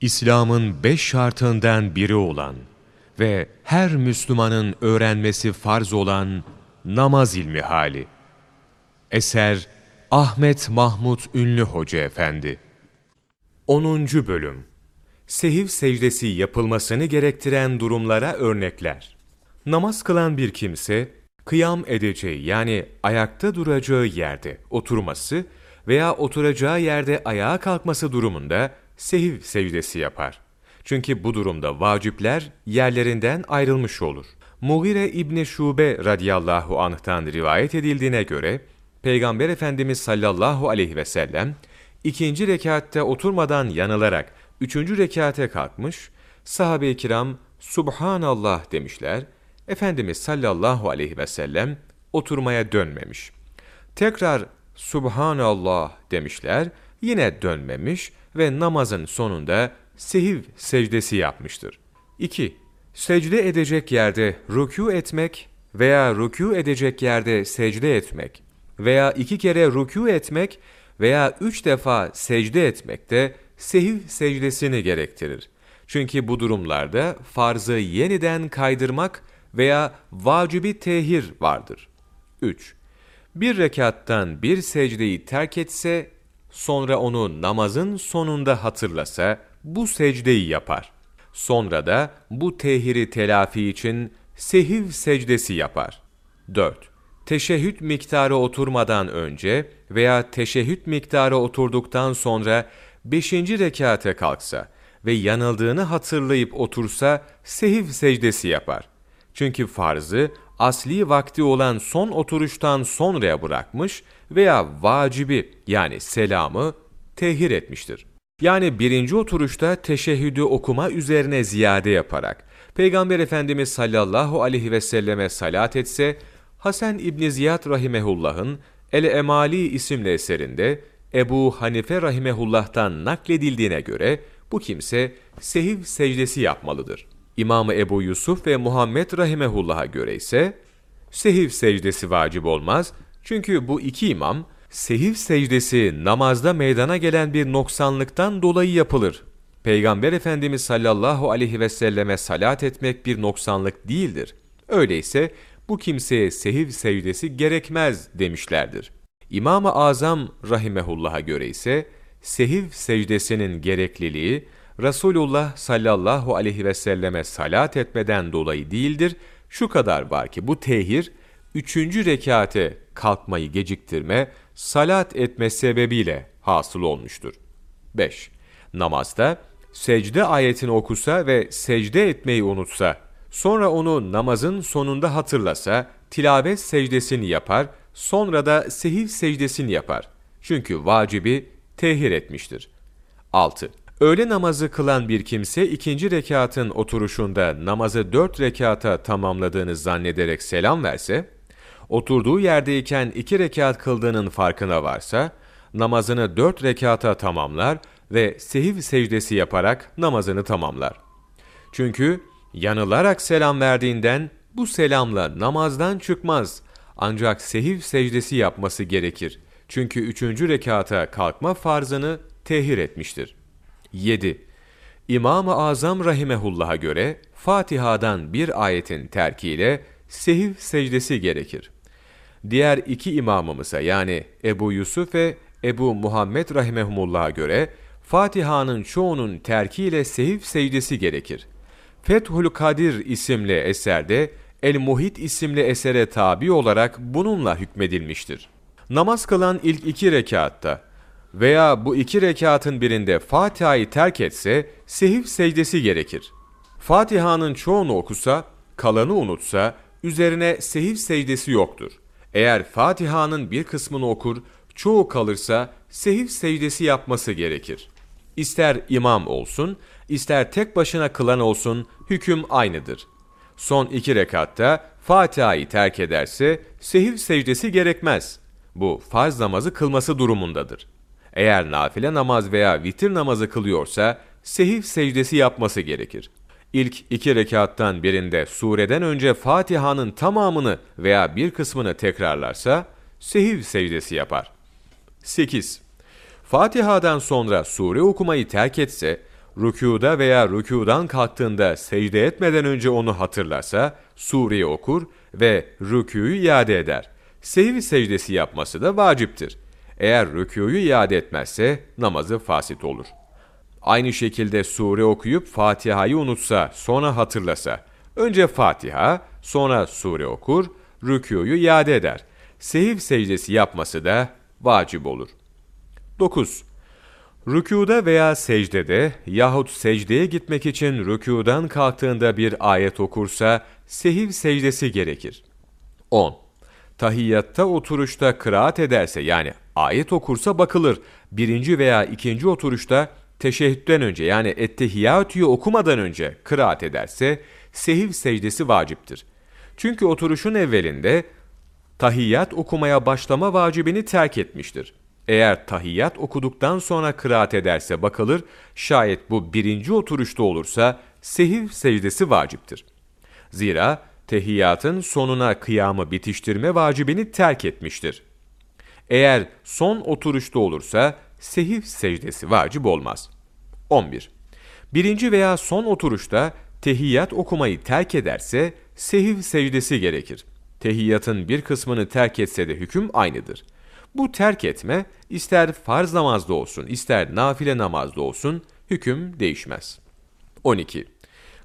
İslam'ın beş şartından biri olan ve her Müslümanın öğrenmesi farz olan namaz ilmi hali. Eser Ahmet Mahmut Ünlü Hoca Efendi 10. Bölüm Sehiv secdesi yapılmasını gerektiren durumlara örnekler. Namaz kılan bir kimse, kıyam edeceği yani ayakta duracağı yerde oturması veya oturacağı yerde ayağa kalkması durumunda sehiv secdesi yapar. Çünkü bu durumda vacipler yerlerinden ayrılmış olur. Mughire İbni Şube radıyallahu anh'tan rivayet edildiğine göre, Peygamber Efendimiz sallallahu aleyhi ve sellem, ikinci rekatte oturmadan yanılarak üçüncü rekate kalkmış, sahabe-i kiram Subhanallah demişler, Efendimiz sallallahu aleyhi ve sellem oturmaya dönmemiş. Tekrar Subhanallah demişler, yine dönmemiş ve namazın sonunda sehiv secdesi yapmıştır. 2. Secde edecek yerde rükû etmek veya rükû edecek yerde secde etmek veya iki kere rükû etmek veya üç defa secde etmek de sehiv secdesini gerektirir. Çünkü bu durumlarda farzı yeniden kaydırmak veya vacibi tehir vardır. 3. Bir rekattan bir secdeyi terk etse, sonra onu namazın sonunda hatırlasa, bu secdeyi yapar. Sonra da bu tehiri telafi için sehiv secdesi yapar. 4. Teşehhüd miktarı oturmadan önce veya teşehhüd miktarı oturduktan sonra 5. rekate kalksa ve yanıldığını hatırlayıp otursa sehiv secdesi yapar. Çünkü farzı asli vakti olan son oturuştan sonraya bırakmış veya vacibi yani selamı tehir etmiştir. Yani birinci oturuşta teşehhüdü okuma üzerine ziyade yaparak Peygamber Efendimiz sallallahu aleyhi ve selleme salat etse, Hasan İbni Ziyad rahimehullah'ın El-Emali isimli eserinde Ebu Hanife rahimehullah'tan nakledildiğine göre bu kimse sehiv secdesi yapmalıdır. İmamı Ebu Yusuf ve Muhammed rahimehullah'a göre ise sehiv secdesi vacip olmaz. Çünkü bu iki imam sehiv secdesi namazda meydana gelen bir noksanlıktan dolayı yapılır. Peygamber Efendimiz sallallahu aleyhi ve selleme salat etmek bir noksanlık değildir. Öyleyse bu kimseye sehiv secdesi gerekmez demişlerdir. İmam-ı Azam rahimehullah'a göre ise sehiv secdesinin gerekliliği Resulullah sallallahu aleyhi ve selleme salat etmeden dolayı değildir. Şu kadar var ki bu tehir, üçüncü rekate kalkmayı geciktirme, salat etme sebebiyle hasıl olmuştur. 5. Namazda secde ayetini okusa ve secde etmeyi unutsa, sonra onu namazın sonunda hatırlasa, tilavet secdesini yapar, sonra da sehiv secdesini yapar. Çünkü vacibi tehir etmiştir. 6. Öğle namazı kılan bir kimse ikinci rekatın oturuşunda namazı dört rekata tamamladığını zannederek selam verse, oturduğu yerdeyken iki rekat kıldığının farkına varsa, namazını dört rekata tamamlar ve sehiv secdesi yaparak namazını tamamlar. Çünkü yanılarak selam verdiğinden bu selamla namazdan çıkmaz ancak sehiv secdesi yapması gerekir. Çünkü üçüncü rekata kalkma farzını tehir etmiştir. 7. İmam-ı Azam rahimehullah'a göre Fatiha'dan bir ayetin terkiyle sehiv secdesi gerekir. Diğer iki imamımıza yani Ebu Yusuf ve Ebu Muhammed rahimehumullah'a göre Fatiha'nın çoğunun terkiyle sehiv secdesi gerekir. Fethul Kadir isimli eserde El-Muhit isimli esere tabi olarak bununla hükmedilmiştir. Namaz kılan ilk iki rekatta veya bu iki rekatın birinde Fatiha'yı terk etse sehiv secdesi gerekir. Fatiha'nın çoğunu okusa, kalanı unutsa üzerine sehiv secdesi yoktur. Eğer Fatiha'nın bir kısmını okur, çoğu kalırsa sehiv secdesi yapması gerekir. İster imam olsun, ister tek başına kılan olsun hüküm aynıdır. Son iki rekatta Fatiha'yı terk ederse sehiv secdesi gerekmez. Bu farz namazı kılması durumundadır. Eğer nafile namaz veya vitir namazı kılıyorsa sehiv secdesi yapması gerekir. İlk iki rekattan birinde sureden önce Fatiha'nın tamamını veya bir kısmını tekrarlarsa sehiv secdesi yapar. 8. Fatiha'dan sonra sure okumayı terk etse, rükuda veya rükudan kalktığında secde etmeden önce onu hatırlarsa, sureyi okur ve rükûyu iade eder. Sehiv secdesi yapması da vaciptir. Eğer rükûyu iade etmezse namazı fasit olur. Aynı şekilde sure okuyup Fatiha'yı unutsa, sonra hatırlasa, önce Fatiha, sonra sure okur, rükûyu iade eder. Sehiv secdesi yapması da vacip olur. 9. Rükuda veya secdede yahut secdeye gitmek için rükudan kalktığında bir ayet okursa sehiv secdesi gerekir. 10. Tahiyyatta oturuşta kıraat ederse yani ayet okursa bakılır. Birinci veya ikinci oturuşta teşehhütten önce yani ettehiyyatüyü okumadan önce kıraat ederse sehiv secdesi vaciptir. Çünkü oturuşun evvelinde tahiyyat okumaya başlama vacibini terk etmiştir. Eğer tahiyyat okuduktan sonra kıraat ederse bakılır, şayet bu birinci oturuşta olursa sehiv secdesi vaciptir. Zira tehiyyatın sonuna kıyamı bitiştirme vacibini terk etmiştir. Eğer son oturuşta olursa sehiv secdesi vacip olmaz. 11. Birinci veya son oturuşta tehiyyat okumayı terk ederse sehiv secdesi gerekir. Tehiyyatın bir kısmını terk etse de hüküm aynıdır. Bu terk etme ister farz namazda olsun ister nafile namazda olsun hüküm değişmez. 12.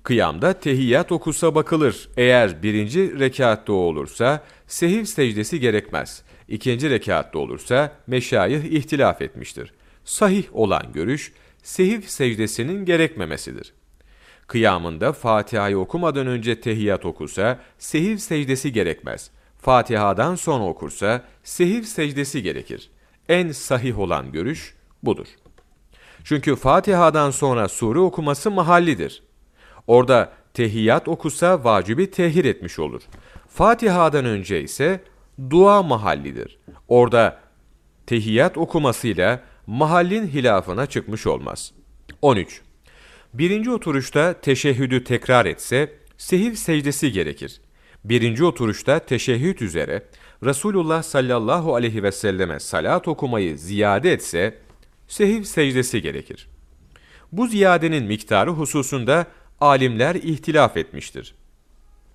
Kıyamda tehiyyat okusa bakılır. Eğer birinci rekatta olursa sehiv secdesi gerekmez. İkinci rekatta olursa meşayih ihtilaf etmiştir. Sahih olan görüş, sehiv secdesinin gerekmemesidir. Kıyamında Fatiha'yı okumadan önce tehiyyat okusa, sehiv secdesi gerekmez. Fatiha'dan sonra okursa, sehiv secdesi gerekir. En sahih olan görüş budur. Çünkü Fatiha'dan sonra sure okuması mahallidir. Orada tehiyyat okusa vacibi tehir etmiş olur. Fatiha'dan önce ise dua mahallidir. Orada tehiyyat okumasıyla mahallin hilafına çıkmış olmaz. 13. Birinci oturuşta teşehhüdü tekrar etse, sehiv secdesi gerekir. Birinci oturuşta teşehhüd üzere Resulullah sallallahu aleyhi ve selleme salat okumayı ziyade etse, sehiv secdesi gerekir. Bu ziyadenin miktarı hususunda alimler ihtilaf etmiştir.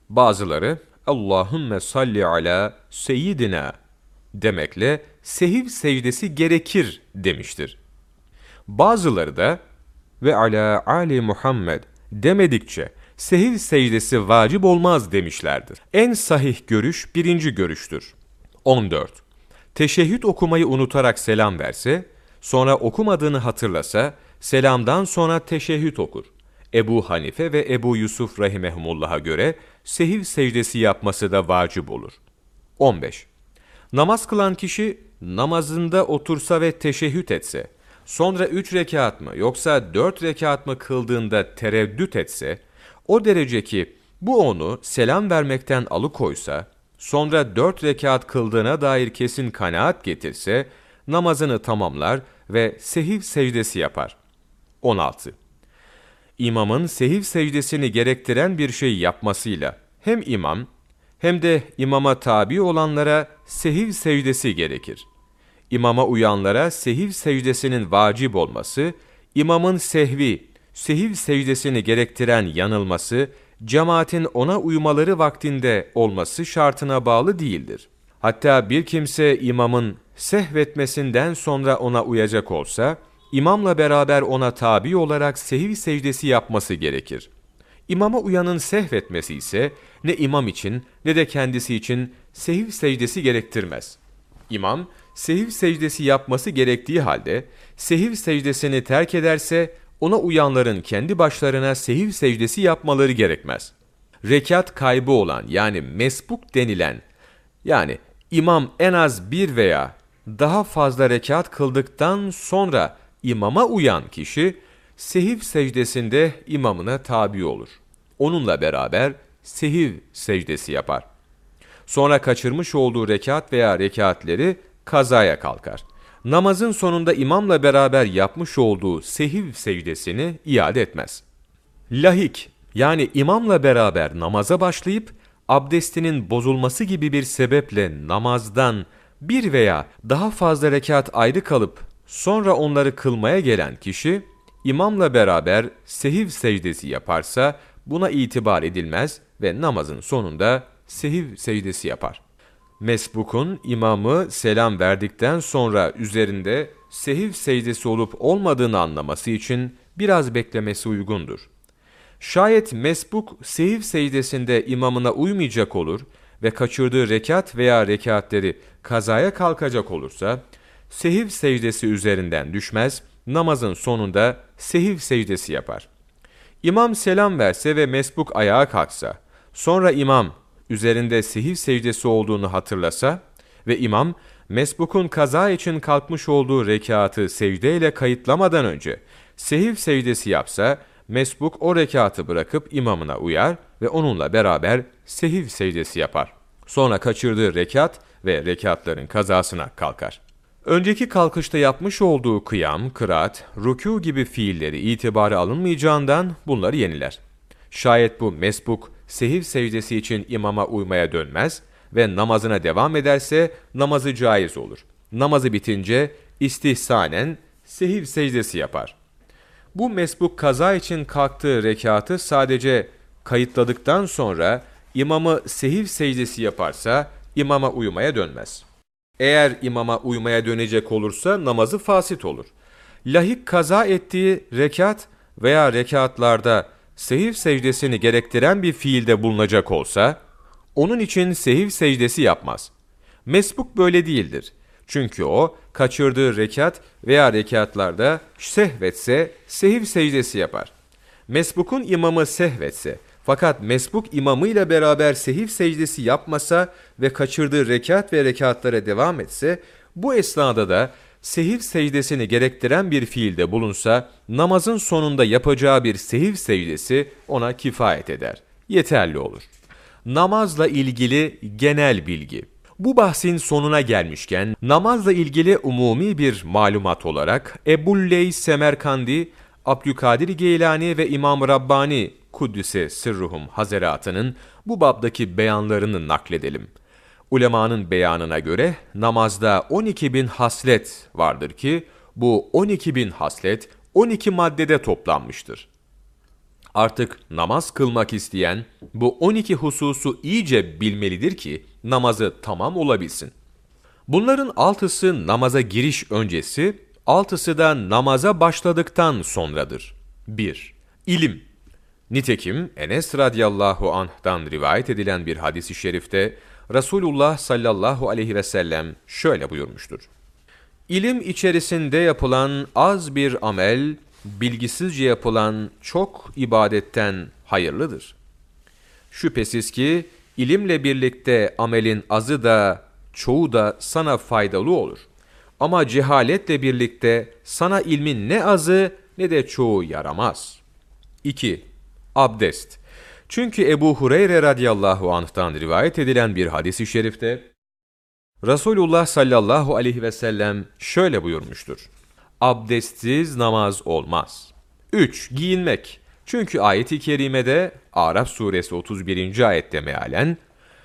Bazıları Allahümme salli ala seyyidina demekle sehiv secdesi gerekir demiştir. Bazıları da ve ala Ali Muhammed demedikçe sehiv secdesi vacip olmaz demişlerdir. En sahih görüş birinci görüştür. 14. Teşehhüd okumayı unutarak selam verse, sonra okumadığını hatırlasa, selamdan sonra teşehhüd okur. Ebu Hanife ve Ebu Yusuf rahimehumullah'a göre sehiv secdesi yapması da vacip olur. 15. Namaz kılan kişi namazında otursa ve teşehhüt etse, sonra üç rekat mı yoksa dört rekat mı kıldığında tereddüt etse, o derece ki bu onu selam vermekten alıkoysa, sonra dört rekat kıldığına dair kesin kanaat getirse, namazını tamamlar ve sehiv secdesi yapar. 16. İmamın sehiv secdesini gerektiren bir şey yapmasıyla hem imam hem de imama tabi olanlara sehiv secdesi gerekir. İmama uyanlara sehiv secdesinin vacip olması, imamın sehvi, sehiv secdesini gerektiren yanılması, cemaatin ona uymaları vaktinde olması şartına bağlı değildir. Hatta bir kimse imamın sehvetmesinden sonra ona uyacak olsa, imamla beraber ona tabi olarak sehiv secdesi yapması gerekir. İmama uyanın sehvetmesi ise ne imam için ne de kendisi için sehiv secdesi gerektirmez. İmam, sehiv secdesi yapması gerektiği halde, sehiv secdesini terk ederse, ona uyanların kendi başlarına sehiv secdesi yapmaları gerekmez. Rekat kaybı olan yani mesbuk denilen, yani imam en az bir veya daha fazla rekat kıldıktan sonra imama uyan kişi, sehiv secdesinde imamına tabi olur. Onunla beraber sehiv secdesi yapar. Sonra kaçırmış olduğu rekat veya rekatleri kazaya kalkar. Namazın sonunda imamla beraber yapmış olduğu sehiv secdesini iade etmez. Lahik yani imamla beraber namaza başlayıp abdestinin bozulması gibi bir sebeple namazdan bir veya daha fazla rekat ayrı kalıp sonra onları kılmaya gelen kişi imamla beraber sehiv secdesi yaparsa buna itibar edilmez ve namazın sonunda sehiv secdesi yapar. Mesbukun imamı selam verdikten sonra üzerinde sehiv secdesi olup olmadığını anlaması için biraz beklemesi uygundur. Şayet mesbuk sehiv secdesinde imamına uymayacak olur ve kaçırdığı rekat veya rekatleri kazaya kalkacak olursa, sehiv secdesi üzerinden düşmez, namazın sonunda sehiv secdesi yapar. İmam selam verse ve mesbuk ayağa kalksa, sonra imam üzerinde sehiv secdesi olduğunu hatırlasa ve imam mesbukun kaza için kalkmış olduğu rekatı secdeyle kayıtlamadan önce sehiv secdesi yapsa, mesbuk o rekatı bırakıp imamına uyar ve onunla beraber sehiv secdesi yapar. Sonra kaçırdığı rekat ve rekatların kazasına kalkar. Önceki kalkışta yapmış olduğu kıyam, kıraat, rükû gibi fiilleri itibarı alınmayacağından bunları yeniler. Şayet bu mesbuk, sehiv secdesi için imama uymaya dönmez ve namazına devam ederse namazı caiz olur. Namazı bitince istihsanen sehiv secdesi yapar. Bu mesbuk kaza için kalktığı rekatı sadece kayıtladıktan sonra imamı sehiv secdesi yaparsa imama uyumaya dönmez. Eğer imama uymaya dönecek olursa namazı fasit olur. Lahik kaza ettiği rekat veya rekatlarda sehiv secdesini gerektiren bir fiilde bulunacak olsa, onun için sehiv secdesi yapmaz. Mesbuk böyle değildir. Çünkü o, kaçırdığı rekat veya rekatlarda sehvetse, sehiv secdesi yapar. Mesbukun imamı sehvetse, fakat mesbuk imamıyla beraber sehiv secdesi yapmasa ve kaçırdığı rekat ve rekatlara devam etse, bu esnada da sehiv secdesini gerektiren bir fiilde bulunsa, namazın sonunda yapacağı bir sehiv secdesi ona kifayet eder. Yeterli olur. Namazla ilgili genel bilgi. Bu bahsin sonuna gelmişken, namazla ilgili umumi bir malumat olarak Ebu'l-Leys Semerkandi, Abdülkadir Geylani ve İmam Rabbani Kuddüs'e sırruhum hazeratının bu babdaki beyanlarını nakledelim. Ulemanın beyanına göre namazda 12 bin haslet vardır ki bu 12 bin haslet 12 maddede toplanmıştır. Artık namaz kılmak isteyen bu 12 hususu iyice bilmelidir ki namazı tamam olabilsin. Bunların altısı namaza giriş öncesi, altısı da namaza başladıktan sonradır. 1. İlim Nitekim Enes radıyallahu anh'dan rivayet edilen bir hadisi şerifte Resulullah sallallahu aleyhi ve sellem şöyle buyurmuştur. İlim içerisinde yapılan az bir amel, bilgisizce yapılan çok ibadetten hayırlıdır. Şüphesiz ki ilimle birlikte amelin azı da çoğu da sana faydalı olur. Ama cehaletle birlikte sana ilmin ne azı ne de çoğu yaramaz. 2. Abdest. Çünkü Ebu Hureyre radıyallahu anh'tan rivayet edilen bir hadisi şerifte, Resulullah sallallahu aleyhi ve sellem şöyle buyurmuştur. Abdestsiz namaz olmaz. 3. Giyinmek. Çünkü ayeti kerimede Araf suresi 31. ayette mealen,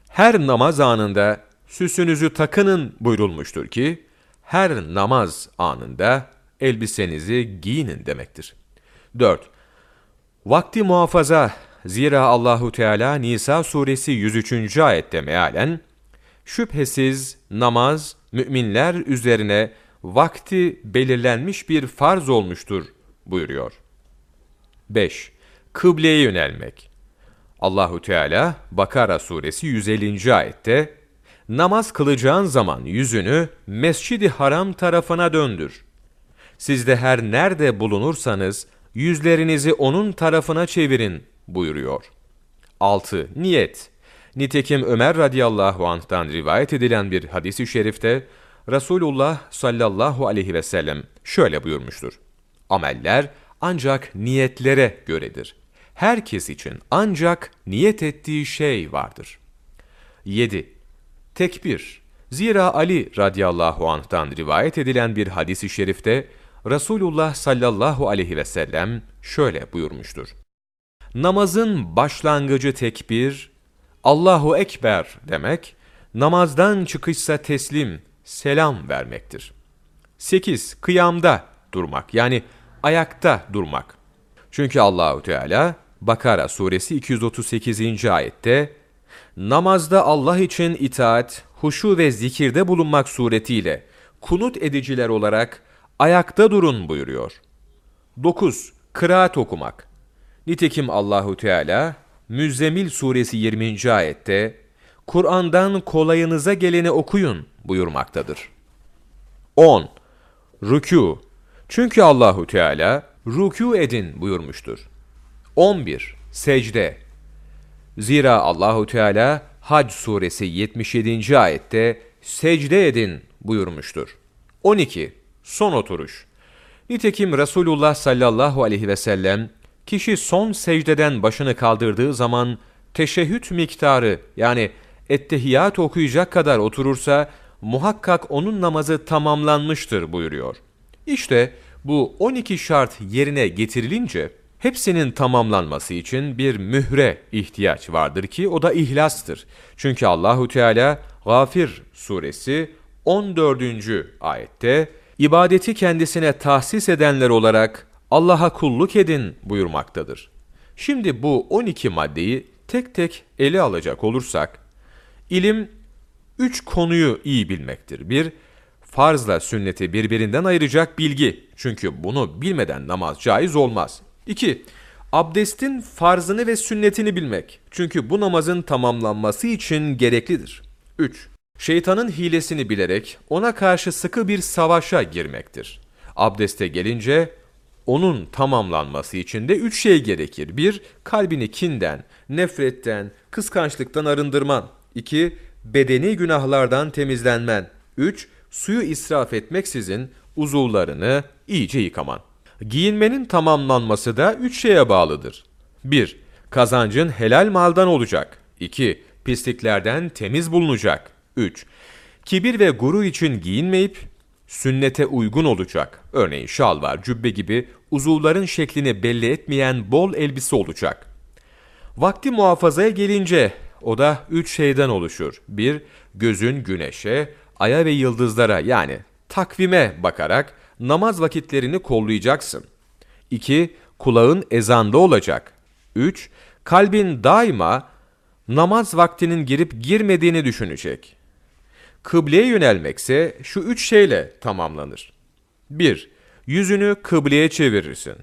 her namaz anında süsünüzü takının buyurulmuştur ki, her namaz anında elbisenizi giyinin demektir. 4. Vakti muhafaza zira Allahu Teala Nisa suresi 103. ayette mealen şüphesiz namaz müminler üzerine vakti belirlenmiş bir farz olmuştur buyuruyor. 5. Kıbleye yönelmek. Allahu Teala Bakara suresi 150. ayette namaz kılacağın zaman yüzünü Mescid-i Haram tarafına döndür. Siz de her nerede bulunursanız yüzlerinizi onun tarafına çevirin buyuruyor. 6. Niyet Nitekim Ömer radıyallahu anh'tan rivayet edilen bir hadisi şerifte Resulullah sallallahu aleyhi ve sellem şöyle buyurmuştur. Ameller ancak niyetlere göredir. Herkes için ancak niyet ettiği şey vardır. 7. Tekbir Zira Ali radıyallahu anh'tan rivayet edilen bir hadisi şerifte Resulullah sallallahu aleyhi ve sellem şöyle buyurmuştur. Namazın başlangıcı tekbir, Allahu Ekber demek, namazdan çıkışsa teslim, selam vermektir. 8. Kıyamda durmak yani ayakta durmak. Çünkü Allahu Teala Bakara suresi 238. ayette namazda Allah için itaat, huşu ve zikirde bulunmak suretiyle kunut ediciler olarak ayakta durun buyuruyor. 9. Kıraat okumak. Nitekim Allahu Teala Müzzemil suresi 20. ayette Kur'an'dan kolayınıza geleni okuyun buyurmaktadır. 10. Rükû. Çünkü Allahu Teala rükû edin buyurmuştur. 11. Secde. Zira Allahu Teala Hac suresi 77. ayette secde edin buyurmuştur. 12. Son oturuş. Nitekim Resulullah sallallahu aleyhi ve sellem kişi son secdeden başını kaldırdığı zaman teşehhüt miktarı yani ettehiyat okuyacak kadar oturursa muhakkak onun namazı tamamlanmıştır buyuruyor. İşte bu 12 şart yerine getirilince hepsinin tamamlanması için bir mühre ihtiyaç vardır ki o da ihlastır. Çünkü Allahu Teala Gafir suresi 14. ayette ibadeti kendisine tahsis edenler olarak Allah'a kulluk edin buyurmaktadır. Şimdi bu 12 maddeyi tek tek ele alacak olursak, ilim üç konuyu iyi bilmektir. Bir, farzla sünneti birbirinden ayıracak bilgi. Çünkü bunu bilmeden namaz caiz olmaz. 2. Abdestin farzını ve sünnetini bilmek. Çünkü bu namazın tamamlanması için gereklidir. 3. Şeytanın hilesini bilerek ona karşı sıkı bir savaşa girmektir. Abdeste gelince onun tamamlanması için de üç şey gerekir. 1. Kalbini kinden, nefretten, kıskançlıktan arındırman. 2. Bedeni günahlardan temizlenmen. 3. Suyu israf etmeksizin uzuvlarını iyice yıkaman. Giyinmenin tamamlanması da üç şeye bağlıdır. 1. Kazancın helal maldan olacak. 2. Pisliklerden temiz bulunacak. 3. Kibir ve gurur için giyinmeyip sünnete uygun olacak. Örneğin şalvar, cübbe gibi uzuvların şeklini belli etmeyen bol elbise olacak. Vakti muhafazaya gelince o da üç şeyden oluşur. 1. Gözün güneşe, aya ve yıldızlara yani takvime bakarak namaz vakitlerini kollayacaksın. 2. Kulağın ezanda olacak. 3. Kalbin daima namaz vaktinin girip girmediğini düşünecek. Kıbleye yönelmekse şu üç şeyle tamamlanır. 1. Yüzünü kıbleye çevirirsin.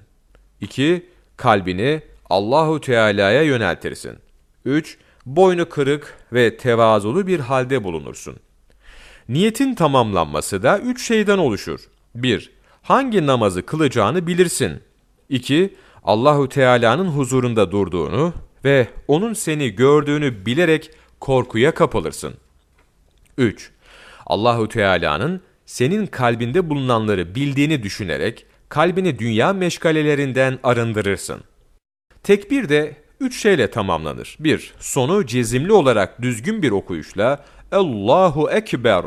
2. Kalbini Allahu Teala'ya yöneltirsin. 3. Boynu kırık ve tevazulu bir halde bulunursun. Niyetin tamamlanması da üç şeyden oluşur. 1. Hangi namazı kılacağını bilirsin. 2. Allahu Teala'nın huzurunda durduğunu ve onun seni gördüğünü bilerek korkuya kapılırsın. 3. Allahu Teala'nın senin kalbinde bulunanları bildiğini düşünerek kalbini dünya meşgalelerinden arındırırsın. Tekbir de üç şeyle tamamlanır. 1. Sonu cezimli olarak düzgün bir okuyuşla Allahu Ekber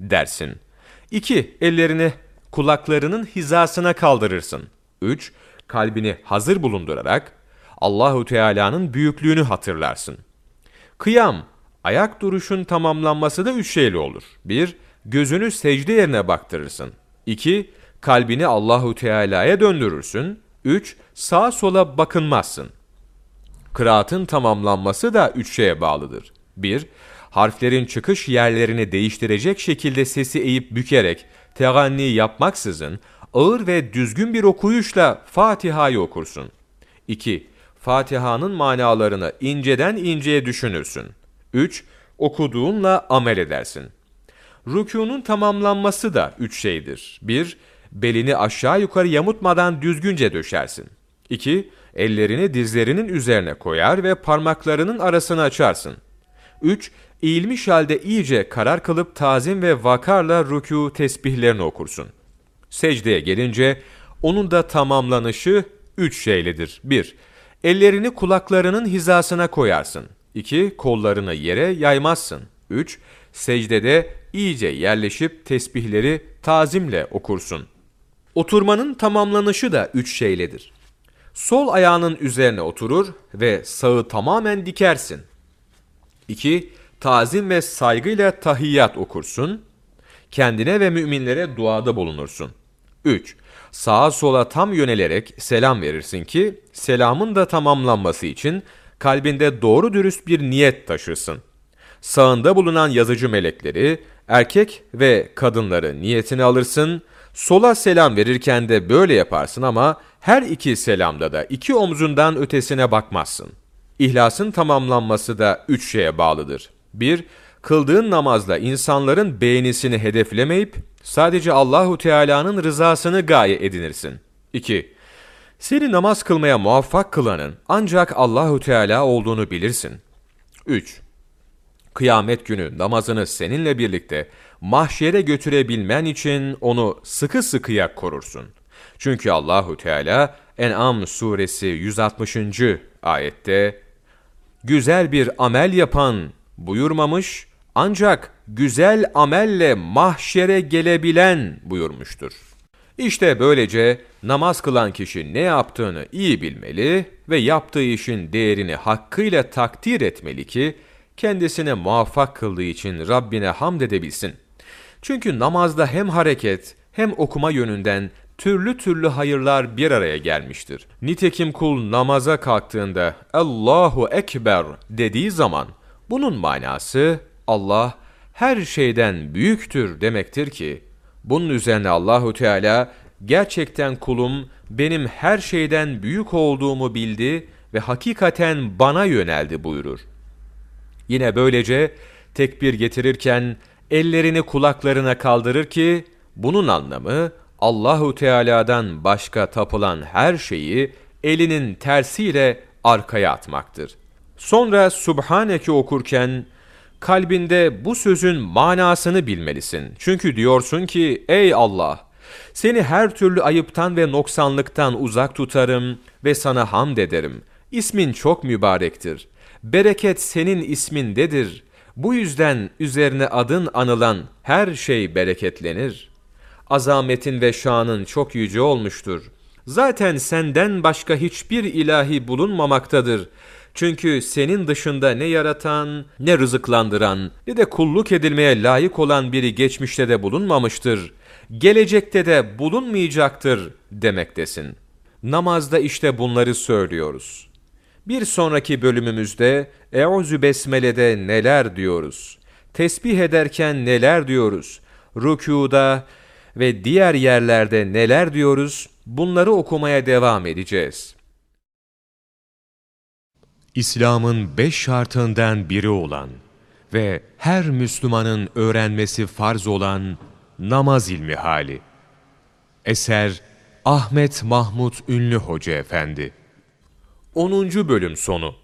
dersin. 2. Ellerini kulaklarının hizasına kaldırırsın. 3. Kalbini hazır bulundurarak Allahu Teala'nın büyüklüğünü hatırlarsın. Kıyam, ayak duruşun tamamlanması da üç şeyle olur. 1. Gözünü secde yerine baktırırsın. 2. Kalbini Allahu Teala'ya döndürürsün. 3. Sağa sola bakınmazsın. Kıraatın tamamlanması da üç şeye bağlıdır. 1. Harflerin çıkış yerlerini değiştirecek şekilde sesi eğip bükerek, teganni yapmaksızın, ağır ve düzgün bir okuyuşla Fatiha'yı okursun. 2. Fatiha'nın manalarını inceden inceye düşünürsün. 3. Okuduğunla amel edersin. Rükûnun tamamlanması da üç şeydir. 1. Belini aşağı yukarı yamutmadan düzgünce döşersin. 2. Ellerini dizlerinin üzerine koyar ve parmaklarının arasını açarsın. 3. Eğilmiş halde iyice karar kılıp tazim ve vakarla rükû tesbihlerini okursun. Secdeye gelince onun da tamamlanışı üç şeyledir. 1. Ellerini kulaklarının hizasına koyarsın. 2. Kollarını yere yaymazsın. 3. Secdede iyice yerleşip tesbihleri tazimle okursun. Oturmanın tamamlanışı da üç şeyledir. Sol ayağının üzerine oturur ve sağı tamamen dikersin. 2. Tazim ve saygıyla tahiyyat okursun. Kendine ve müminlere duada bulunursun. 3. sağa sola tam yönelerek selam verirsin ki selamın da tamamlanması için kalbinde doğru dürüst bir niyet taşırsın. Sağında bulunan yazıcı melekleri, erkek ve kadınları niyetini alırsın, sola selam verirken de böyle yaparsın ama her iki selamda da iki omzundan ötesine bakmazsın. İhlasın tamamlanması da üç şeye bağlıdır. 1. Kıldığın namazla insanların beğenisini hedeflemeyip sadece Allahu Teala'nın rızasını gaye edinirsin. 2. Seni namaz kılmaya muvaffak kılanın ancak Allahu Teala olduğunu bilirsin. 3. Kıyamet günü namazını seninle birlikte mahşere götürebilmen için onu sıkı sıkıya korursun. Çünkü Allahu Teala En'am suresi 160. ayette güzel bir amel yapan buyurmamış ancak güzel amelle mahşere gelebilen buyurmuştur. İşte böylece namaz kılan kişi ne yaptığını iyi bilmeli ve yaptığı işin değerini hakkıyla takdir etmeli ki kendisine muvaffak kıldığı için Rabbine hamd edebilsin. Çünkü namazda hem hareket hem okuma yönünden türlü türlü hayırlar bir araya gelmiştir. Nitekim kul namaza kalktığında Allahu Ekber dediği zaman bunun manası Allah her şeyden büyüktür demektir ki bunun üzerine Allahu Teala gerçekten kulum benim her şeyden büyük olduğumu bildi ve hakikaten bana yöneldi buyurur. Yine böylece tekbir getirirken ellerini kulaklarına kaldırır ki bunun anlamı Allahu Teala'dan başka tapılan her şeyi elinin tersiyle arkaya atmaktır. Sonra Subhaneke okurken kalbinde bu sözün manasını bilmelisin. Çünkü diyorsun ki ey Allah seni her türlü ayıptan ve noksanlıktan uzak tutarım ve sana hamd ederim. İsmin çok mübarektir. Bereket senin ismindedir. Bu yüzden üzerine adın anılan her şey bereketlenir. Azametin ve şanın çok yüce olmuştur. Zaten senden başka hiçbir ilahi bulunmamaktadır. Çünkü senin dışında ne yaratan, ne rızıklandıran, ne de kulluk edilmeye layık olan biri geçmişte de bulunmamıştır. Gelecekte de bulunmayacaktır demektesin. Namazda işte bunları söylüyoruz. Bir sonraki bölümümüzde Eûzü Besmele'de neler diyoruz? Tesbih ederken neler diyoruz? Rükuda ve diğer yerlerde neler diyoruz? Bunları okumaya devam edeceğiz. İslam'ın beş şartından biri olan ve her Müslümanın öğrenmesi farz olan namaz ilmi hali. Eser Ahmet Mahmut Ünlü Hoca Efendi 10. bölüm sonu